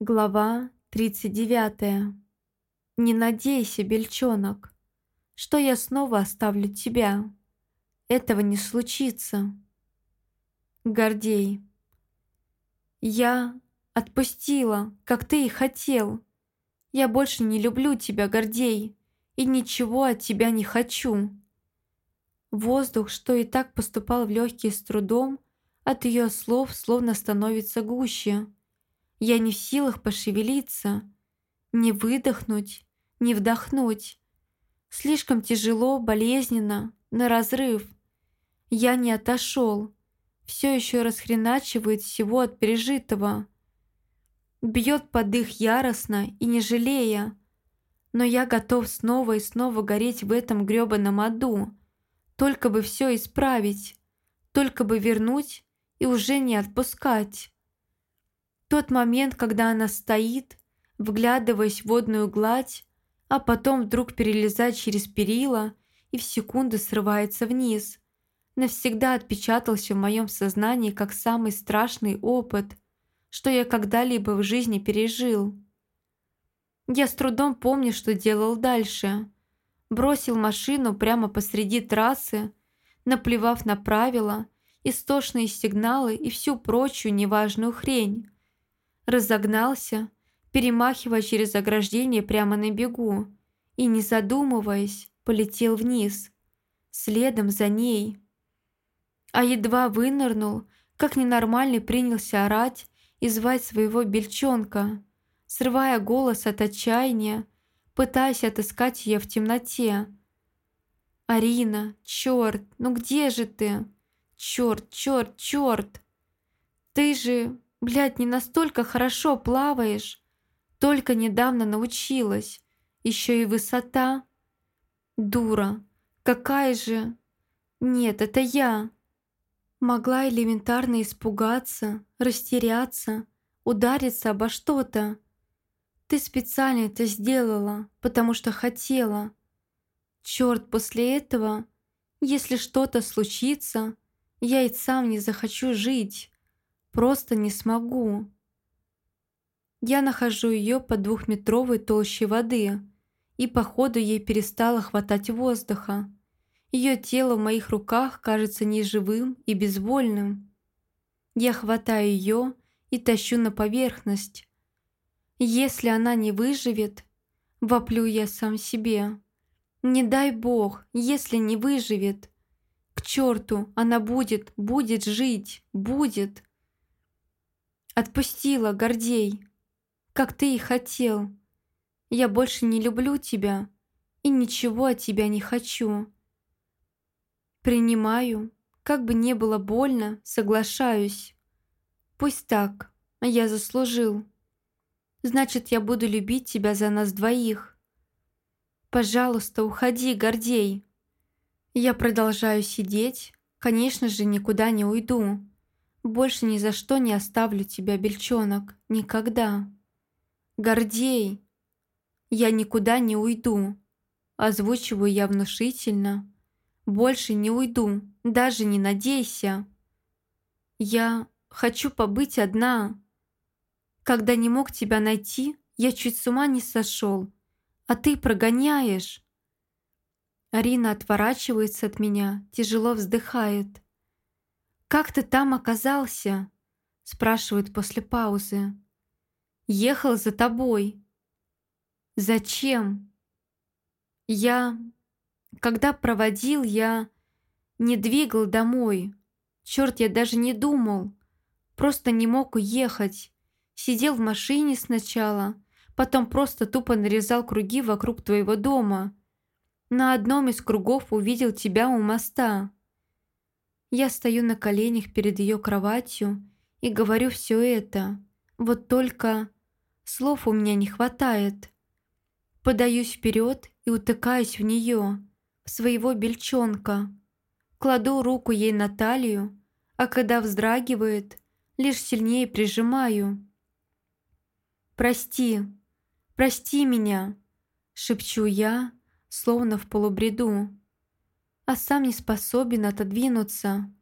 Глава 39. Не надейся, бельчонок, что я снова оставлю тебя. Этого не случится. Гордей. Я отпустила, как ты и хотел. Я больше не люблю тебя, Гордей, и ничего от тебя не хочу. Воздух, что и так поступал в легкие с трудом, от ее слов словно становится гуще. Я не в силах пошевелиться, не выдохнуть, не вдохнуть. Слишком тяжело, болезненно, на разрыв. Я не отошел, все еще расхреначивает всего от пережитого. Бьет под их яростно и не жалея. Но я готов снова и снова гореть в этом грёбаном аду. Только бы все исправить, только бы вернуть и уже не отпускать. Тот момент, когда она стоит, вглядываясь в водную гладь, а потом вдруг перелезает через перила и в секунду срывается вниз, навсегда отпечатался в моем сознании как самый страшный опыт, что я когда-либо в жизни пережил. Я с трудом помню, что делал дальше. Бросил машину прямо посреди трассы, наплевав на правила, истошные сигналы и всю прочую неважную хрень разогнался, перемахивая через ограждение прямо на бегу и, не задумываясь, полетел вниз, следом за ней. А едва вынырнул, как ненормальный принялся орать и звать своего бельчонка, срывая голос от отчаяния, пытаясь отыскать ее в темноте. «Арина, черт, ну где же ты? Черт, черт, черт! Ты же Блядь, не настолько хорошо плаваешь. Только недавно научилась. Еще и высота. Дура. Какая же... Нет, это я. Могла элементарно испугаться, растеряться, удариться обо что-то. Ты специально это сделала, потому что хотела. Черт, после этого, если что-то случится, я и сам не захочу жить. Просто не смогу. Я нахожу ее под двухметровой толщей воды, и походу ей перестало хватать воздуха. Ее тело в моих руках кажется неживым и безвольным. Я хватаю ее и тащу на поверхность. Если она не выживет, воплю я сам себе. Не дай бог, если не выживет. К черту, она будет, будет жить, будет. Отпустила, Гордей, как ты и хотел. Я больше не люблю тебя и ничего от тебя не хочу. Принимаю, как бы не было больно, соглашаюсь. Пусть так, я заслужил. Значит, я буду любить тебя за нас двоих. Пожалуйста, уходи, Гордей. Я продолжаю сидеть, конечно же, никуда не уйду. Больше ни за что не оставлю тебя, бельчонок. Никогда. Гордей. Я никуда не уйду. Озвучиваю я внушительно. Больше не уйду. Даже не надейся. Я хочу побыть одна. Когда не мог тебя найти, я чуть с ума не сошел. А ты прогоняешь. Арина отворачивается от меня, тяжело вздыхает. «Как ты там оказался?» спрашивает после паузы. «Ехал за тобой». «Зачем?» «Я... Когда проводил, я не двигал домой. Черт, я даже не думал. Просто не мог уехать. Сидел в машине сначала, потом просто тупо нарезал круги вокруг твоего дома. На одном из кругов увидел тебя у моста. Я стою на коленях перед ее кроватью и говорю все это. Вот только слов у меня не хватает. Подаюсь вперед и утыкаюсь в нее, в своего бельчонка. Кладу руку ей на талию, а когда вздрагивает, лишь сильнее прижимаю. «Прости, прости меня», — шепчу я, словно в полубреду а сам не способен отодвинуться.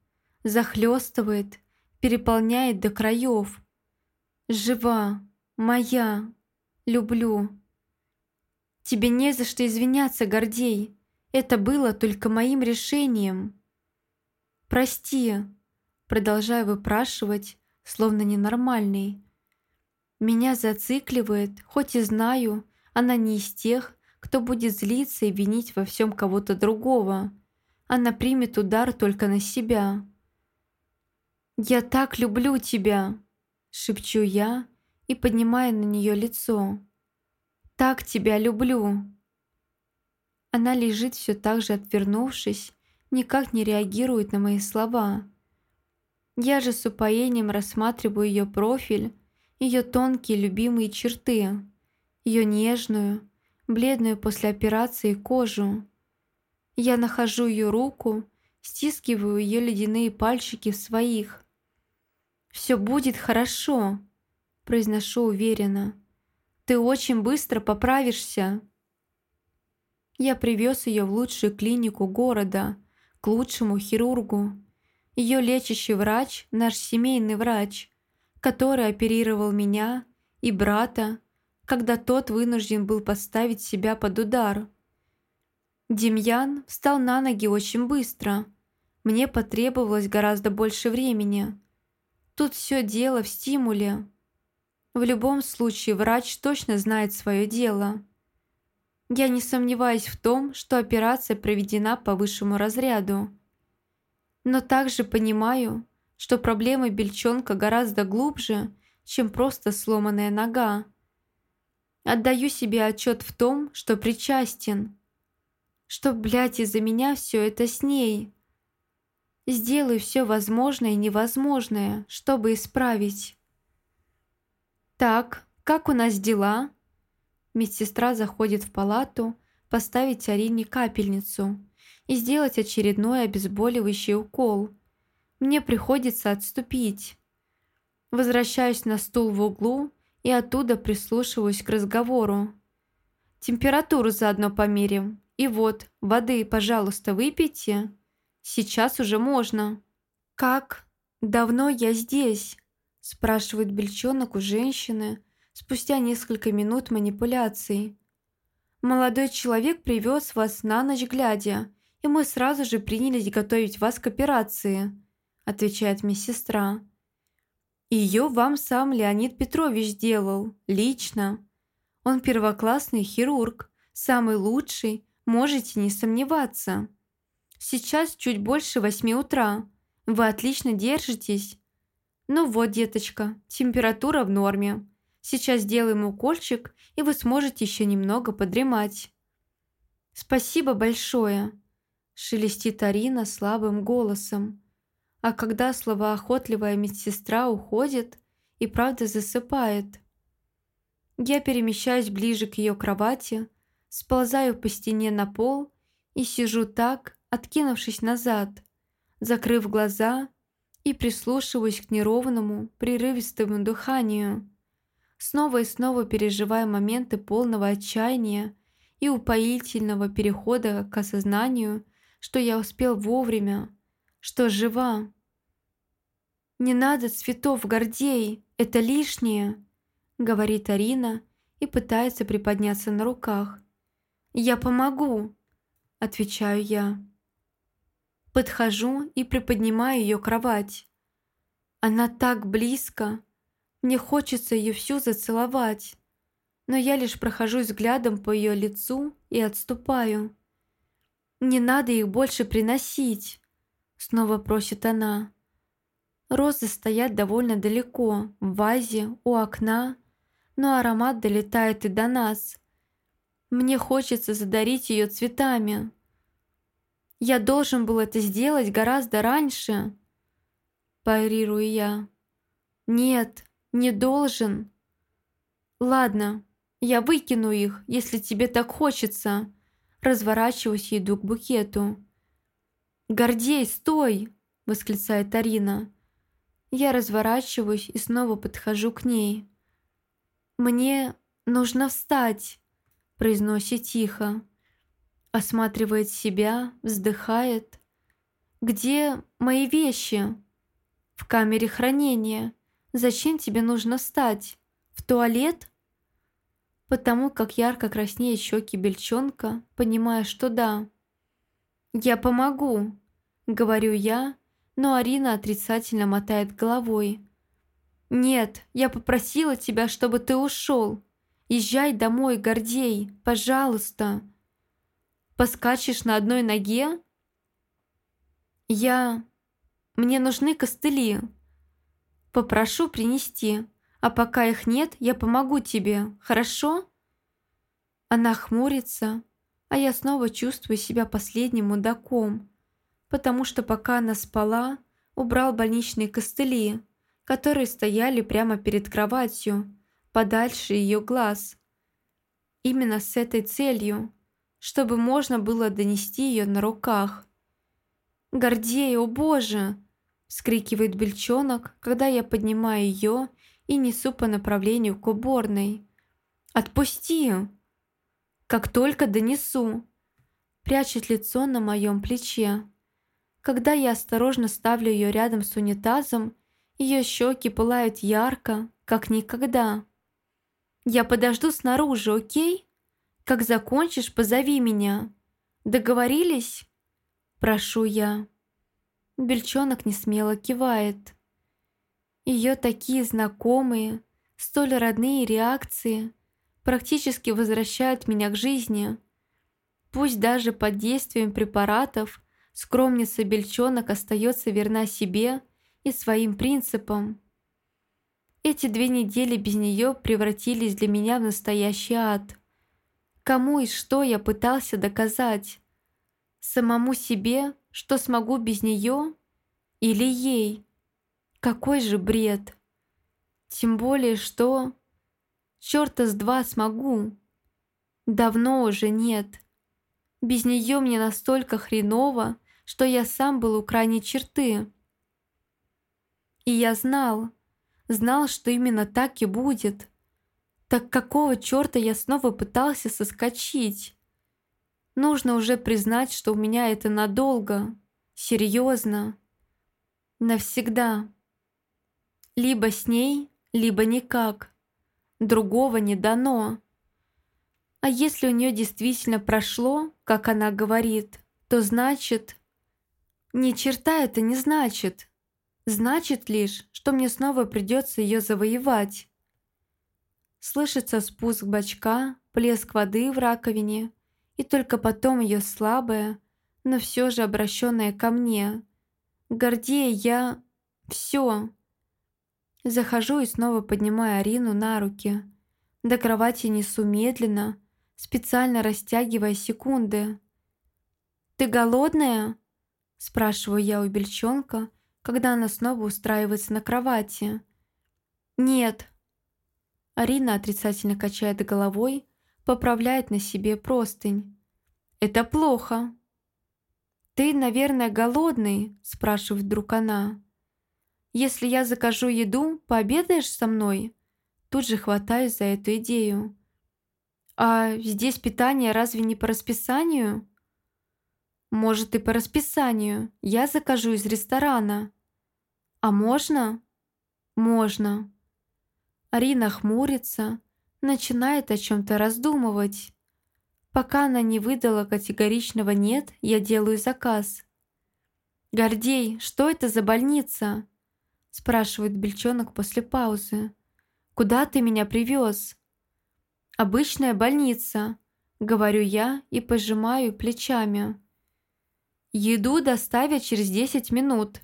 Захлестывает, переполняет до краев. Жива, моя, люблю. Тебе не за что извиняться, Гордей. Это было только моим решением. Прости, продолжаю выпрашивать, словно ненормальный. Меня зацикливает, хоть и знаю, она не из тех, кто будет злиться и винить во всем кого-то другого. Она примет удар только на себя. «Я так люблю тебя!» – шепчу я и поднимаю на нее лицо так тебя люблю!» Она лежит все так же отвернувшись, никак не реагирует на мои слова. Я же с упоением рассматриваю ее профиль, ее тонкие любимые черты, ее нежную, бледную после операции кожу. Я нахожу ее руку, стискиваю ее ледяные пальчики в своих. «Все будет хорошо», – произношу уверенно. Ты очень быстро поправишься». Я привез ее в лучшую клинику города, к лучшему хирургу. Ее лечащий врач – наш семейный врач, который оперировал меня и брата, когда тот вынужден был поставить себя под удар. Демьян встал на ноги очень быстро. Мне потребовалось гораздо больше времени. Тут все дело в стимуле. В любом случае врач точно знает свое дело. Я не сомневаюсь в том, что операция проведена по высшему разряду. Но также понимаю, что проблемы бельчонка гораздо глубже, чем просто сломанная нога. Отдаю себе отчет в том, что причастен. Что, блядь, из-за меня все это с ней. Сделаю все возможное и невозможное, чтобы исправить. «Так, как у нас дела?» Медсестра заходит в палату поставить Арине капельницу и сделать очередной обезболивающий укол. Мне приходится отступить. Возвращаюсь на стул в углу и оттуда прислушиваюсь к разговору. Температуру заодно померим. И вот, воды, пожалуйста, выпейте. Сейчас уже можно. Как? Давно я здесь? спрашивает бельчонок у женщины спустя несколько минут манипуляций. «Молодой человек привез вас на ночь глядя, и мы сразу же принялись готовить вас к операции», отвечает медсестра. «Ее вам сам Леонид Петрович сделал, лично. Он первоклассный хирург, самый лучший, можете не сомневаться. Сейчас чуть больше восьми утра. Вы отлично держитесь, «Ну вот, деточка, температура в норме. Сейчас сделаем укольчик, и вы сможете еще немного подремать». «Спасибо большое», – шелестит Арина слабым голосом. А когда словоохотливая медсестра уходит и правда засыпает. Я перемещаюсь ближе к ее кровати, сползаю по стене на пол и сижу так, откинувшись назад, закрыв глаза и прислушиваюсь к неровному, прерывистому дыханию, снова и снова переживая моменты полного отчаяния и упоительного перехода к осознанию, что я успел вовремя, что жива. «Не надо цветов, Гордей, это лишнее», — говорит Арина и пытается приподняться на руках. «Я помогу», — отвечаю я. Подхожу и приподнимаю ее кровать. Она так близко. Мне хочется ее всю зацеловать. Но я лишь прохожу взглядом по ее лицу и отступаю. «Не надо их больше приносить», — снова просит она. Розы стоят довольно далеко, в вазе, у окна, но аромат долетает и до нас. Мне хочется задарить ее цветами, я должен был это сделать гораздо раньше. Парирую я. Нет, не должен. Ладно, я выкину их, если тебе так хочется. Разворачиваюсь и иду к букету. «Гордей, стой!» – восклицает Арина. Я разворачиваюсь и снова подхожу к ней. «Мне нужно встать», – произносит тихо осматривает себя, вздыхает. «Где мои вещи?» «В камере хранения. Зачем тебе нужно встать? В туалет? Потому как ярко краснеют щеки бельчонка, понимая, что да. «Я помогу», — говорю я, но Арина отрицательно мотает головой. «Нет, я попросила тебя, чтобы ты ушел. Езжай домой, Гордей, пожалуйста. Поскачешь на одной ноге?» «Я... Мне нужны костыли. Попрошу принести, а пока их нет, я помогу тебе, хорошо?» Она хмурится, а я снова чувствую себя последним мудаком, потому что пока она спала, убрал больничные костыли, которые стояли прямо перед кроватью, подальше ее глаз. Именно с этой целью, чтобы можно было донести ее на руках. «Гордей, о боже!» – вскрикивает бельчонок, когда я поднимаю ее и несу по направлению к уборной. «Отпусти!» «Как только донесу!» Прячет лицо на моем плече. Когда я осторожно ставлю ее рядом с унитазом, ее щеки пылают ярко, как никогда. «Я подожду снаружи, окей? Как закончишь, позови меня. Договорились?» Прошу я. Бельчонок несмело кивает. Ее такие знакомые, столь родные реакции практически возвращают меня к жизни. Пусть даже под действием препаратов скромница Бельчонок остается верна себе и своим принципам. Эти две недели без нее превратились для меня в настоящий ад. Кому и что я пытался доказать? Самому себе, что смогу без нее? Или ей? Какой же бред! Тем более, что... Чёрта с два смогу. Давно уже нет. Без нее мне настолько хреново, что я сам был у крайней черты. И я знал, знал, что именно так и будет. Так какого черта я снова пытался соскочить? Нужно уже признать, что у меня это надолго, серьезно, навсегда. Либо с ней, либо никак. Другого не дано. А если у нее действительно прошло, как она говорит, то значит... Ни черта это не значит. Значит лишь, что мне снова придется ее завоевать. Слышится спуск бачка, плеск воды в раковине, и только потом ее слабая, но все же обращенная ко мне. Гордея я... все. Захожу и снова поднимаю Арину на руки. До кровати несу медленно, специально растягивая секунды. «Ты голодная?» Спрашиваю я у бельчонка, когда она снова устраивается на кровати. «Нет». Арина отрицательно качает головой, поправляет на себе простынь. «Это плохо». «Ты, наверное, голодный?» – спрашивает вдруг она. Если я закажу еду, пообедаешь со мной?» Тут же хватаюсь за эту идею. «А здесь питание разве не по расписанию?» «Может, и по расписанию. Я закажу из ресторана». «А можно?» «Можно». Арина хмурится, начинает о чем-то раздумывать. Пока она не выдала категоричного «нет», я делаю заказ. «Гордей, что это за больница?» спрашивает Бельчонок после паузы. «Куда ты меня привез?» «Обычная больница», — говорю я и пожимаю плечами. «Еду доставят через 10 минут».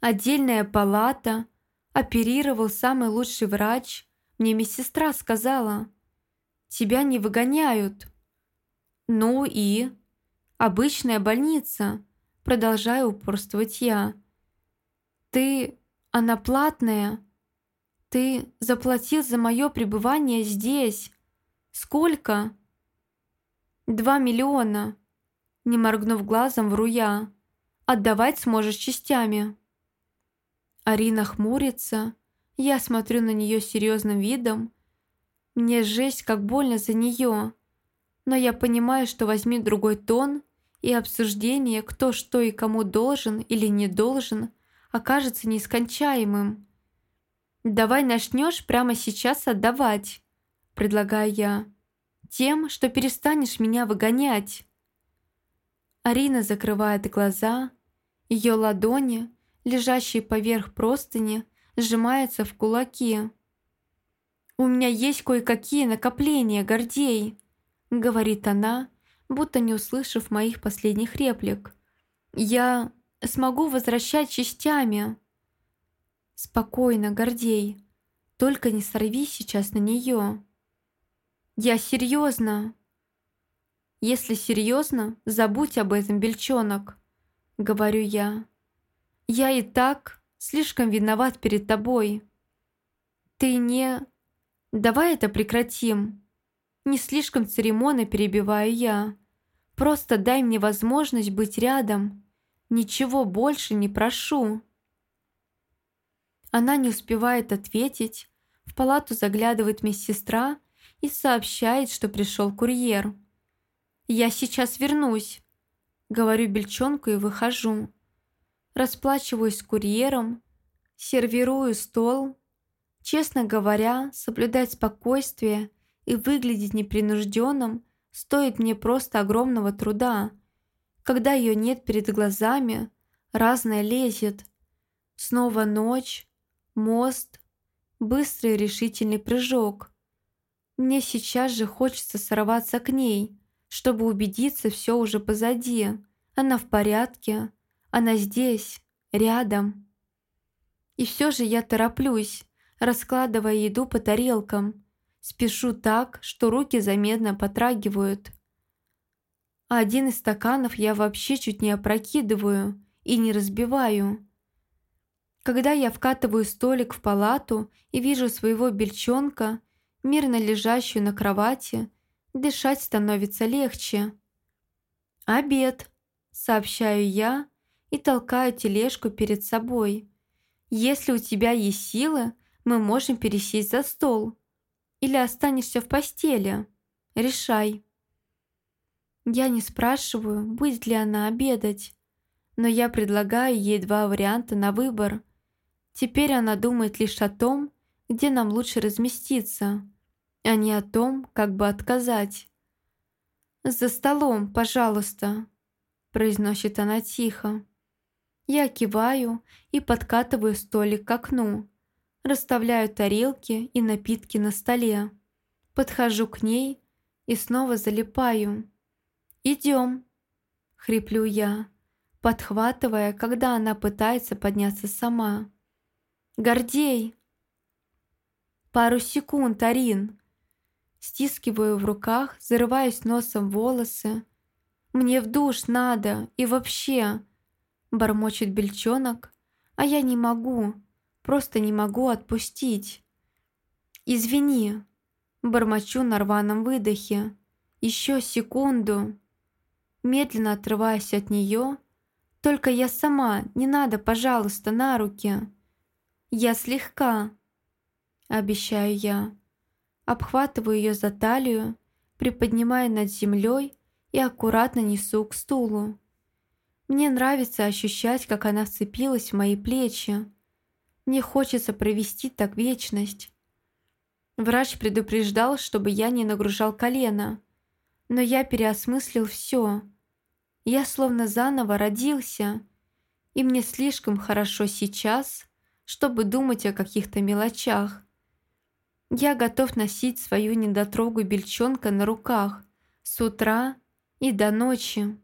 Отдельная палата, оперировал самый лучший врач. Мне медсестра сказала, «Тебя не выгоняют». «Ну и?» «Обычная больница», продолжаю упорствовать я. «Ты... она платная? Ты заплатил за мое пребывание здесь? Сколько?» «Два миллиона», — не моргнув глазом, вру я. «Отдавать сможешь частями». Арина хмурится. Я смотрю на нее серьезным видом. Мне жесть, как больно за нее. Но я понимаю, что возьми другой тон, и обсуждение, кто что и кому должен или не должен, окажется нескончаемым. «Давай начнешь прямо сейчас отдавать», – предлагаю я, «тем, что перестанешь меня выгонять». Арина закрывает глаза, ее ладони, лежащие поверх простыни, сжимаются в кулаки. «У меня есть кое-какие накопления, Гордей», — говорит она, будто не услышав моих последних реплик. «Я смогу возвращать частями». «Спокойно, Гордей, только не сорви сейчас на нее». «Я серьезно», «Если серьезно, забудь об этом, бельчонок», — говорю я. «Я и так слишком виноват перед тобой. Ты не... Давай это прекратим. Не слишком церемонно перебиваю я. Просто дай мне возможность быть рядом. Ничего больше не прошу». Она не успевает ответить. В палату заглядывает медсестра и сообщает, что пришел курьер. «Я сейчас вернусь», — говорю бельчонку и выхожу. Расплачиваюсь с курьером, сервирую стол. Честно говоря, соблюдать спокойствие и выглядеть непринужденным стоит мне просто огромного труда. Когда ее нет перед глазами, разное лезет. Снова ночь, мост, быстрый решительный прыжок. Мне сейчас же хочется сорваться к ней, чтобы убедиться, все уже позади. Она в порядке, она здесь, рядом. И все же я тороплюсь, раскладывая еду по тарелкам. Спешу так, что руки заметно потрагивают. А один из стаканов я вообще чуть не опрокидываю и не разбиваю. Когда я вкатываю столик в палату и вижу своего бельчонка, мирно лежащую на кровати, дышать становится легче. «Обед», — сообщаю я и толкаю тележку перед собой. «Если у тебя есть силы, мы можем пересесть за стол. Или останешься в постели. Решай». Я не спрашиваю, будет ли она обедать, но я предлагаю ей два варианта на выбор. Теперь она думает лишь о том, где нам лучше разместиться а не о том, как бы отказать. «За столом, пожалуйста», – произносит она тихо. Я киваю и подкатываю столик к окну, расставляю тарелки и напитки на столе, подхожу к ней и снова залипаю. «Идем», – хриплю я, подхватывая, когда она пытается подняться сама. «Гордей!» «Пару секунд, Арин!» Стискиваю в руках, зарываюсь носом волосы. «Мне в душ надо, и вообще...» Бормочет бельчонок, а я не могу, просто не могу отпустить. «Извини», бормочу на рваном выдохе. «Еще секунду». Медленно отрываюсь от нее. «Только я сама, не надо, пожалуйста, на руки». «Я слегка», обещаю я обхватываю ее за талию, приподнимаю над землей и аккуратно несу к стулу. Мне нравится ощущать, как она вцепилась в мои плечи. Мне хочется провести так вечность. Врач предупреждал, чтобы я не нагружал колено, но я переосмыслил все. Я словно заново родился, и мне слишком хорошо сейчас, чтобы думать о каких-то мелочах. Я готов носить свою недотрогу бельчонка на руках с утра и до ночи.